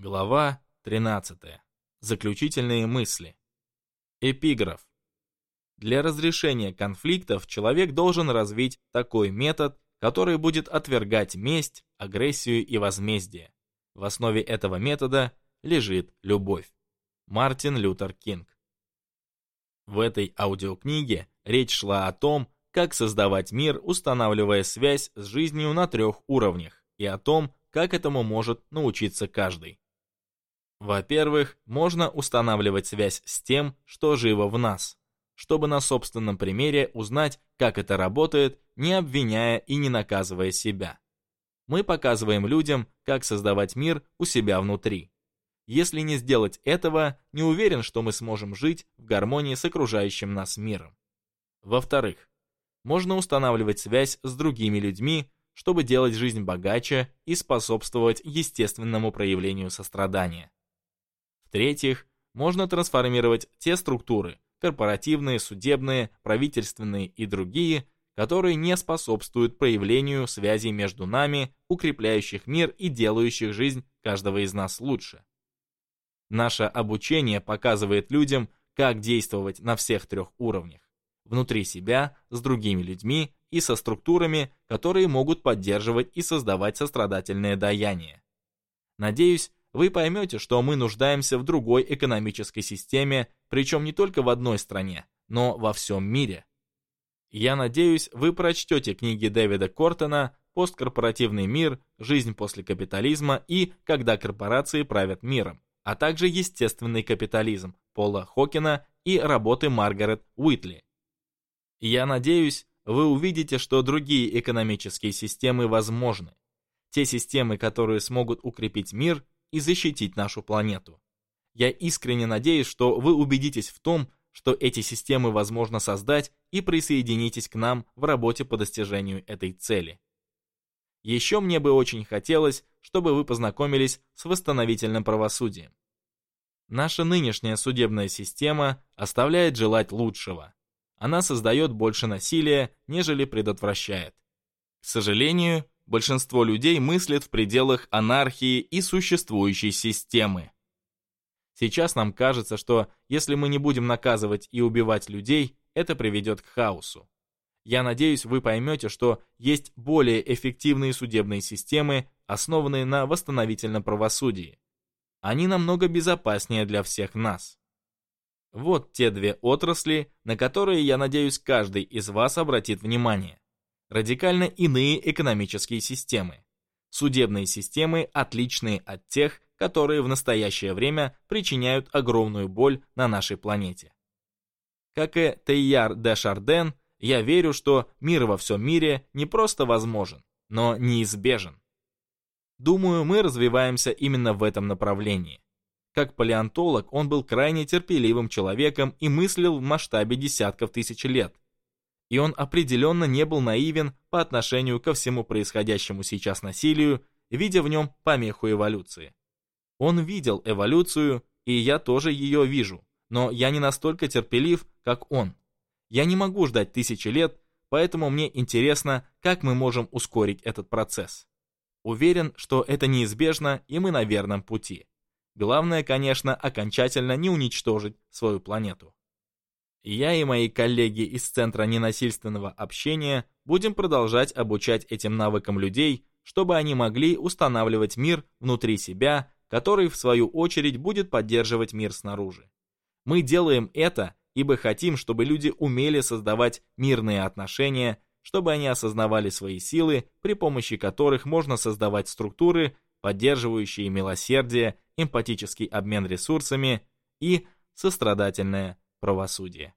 Глава 13. Заключительные мысли. Эпиграф. Для разрешения конфликтов человек должен развить такой метод, который будет отвергать месть, агрессию и возмездие. В основе этого метода лежит любовь. Мартин Лютер Кинг. В этой аудиокниге речь шла о том, как создавать мир, устанавливая связь с жизнью на трех уровнях, и о том, как этому может научиться каждый. Во-первых, можно устанавливать связь с тем, что живо в нас, чтобы на собственном примере узнать, как это работает, не обвиняя и не наказывая себя. Мы показываем людям, как создавать мир у себя внутри. Если не сделать этого, не уверен, что мы сможем жить в гармонии с окружающим нас миром. Во-вторых, можно устанавливать связь с другими людьми, чтобы делать жизнь богаче и способствовать естественному проявлению сострадания. В-третьих, можно трансформировать те структуры, корпоративные, судебные, правительственные и другие, которые не способствуют проявлению связей между нами, укрепляющих мир и делающих жизнь каждого из нас лучше. Наше обучение показывает людям, как действовать на всех трех уровнях. Внутри себя, с другими людьми и со структурами, которые могут поддерживать и создавать сострадательное даяние. Надеюсь, вы поймете, что мы нуждаемся в другой экономической системе, причем не только в одной стране, но во всем мире. Я надеюсь, вы прочтете книги Дэвида Кортона «Посткорпоративный мир», «Жизнь после капитализма» и «Когда корпорации правят миром», а также «Естественный капитализм» Пола Хокина и работы Маргарет Уитли. Я надеюсь, вы увидите, что другие экономические системы возможны. Те системы, которые смогут укрепить мир – и защитить нашу планету. Я искренне надеюсь, что вы убедитесь в том, что эти системы возможно создать и присоединитесь к нам в работе по достижению этой цели. Еще мне бы очень хотелось, чтобы вы познакомились с восстановительным правосудием. Наша нынешняя судебная система оставляет желать лучшего. Она создает больше насилия, нежели предотвращает. К сожалению, большинство людей мыслят в пределах анархии и существующей системы. Сейчас нам кажется, что если мы не будем наказывать и убивать людей, это приведет к хаосу. Я надеюсь, вы поймете, что есть более эффективные судебные системы, основанные на восстановительном правосудии. Они намного безопаснее для всех нас. Вот те две отрасли, на которые, я надеюсь, каждый из вас обратит внимание радикально иные экономические системы. Судебные системы отличные от тех, которые в настоящее время причиняют огромную боль на нашей планете. Как и Тейяр де Шарден, я верю, что мир во всем мире не просто возможен, но неизбежен. Думаю, мы развиваемся именно в этом направлении. Как палеонтолог он был крайне терпеливым человеком и мыслил в масштабе десятков тысяч лет – и он определенно не был наивен по отношению ко всему происходящему сейчас насилию, видя в нем помеху эволюции. Он видел эволюцию, и я тоже ее вижу, но я не настолько терпелив, как он. Я не могу ждать тысячи лет, поэтому мне интересно, как мы можем ускорить этот процесс. Уверен, что это неизбежно, и мы на верном пути. Главное, конечно, окончательно не уничтожить свою планету. Я и мои коллеги из Центра ненасильственного общения будем продолжать обучать этим навыкам людей, чтобы они могли устанавливать мир внутри себя, который в свою очередь будет поддерживать мир снаружи. Мы делаем это, ибо хотим, чтобы люди умели создавать мирные отношения, чтобы они осознавали свои силы, при помощи которых можно создавать структуры, поддерживающие милосердие, эмпатический обмен ресурсами и сострадательное правосудия.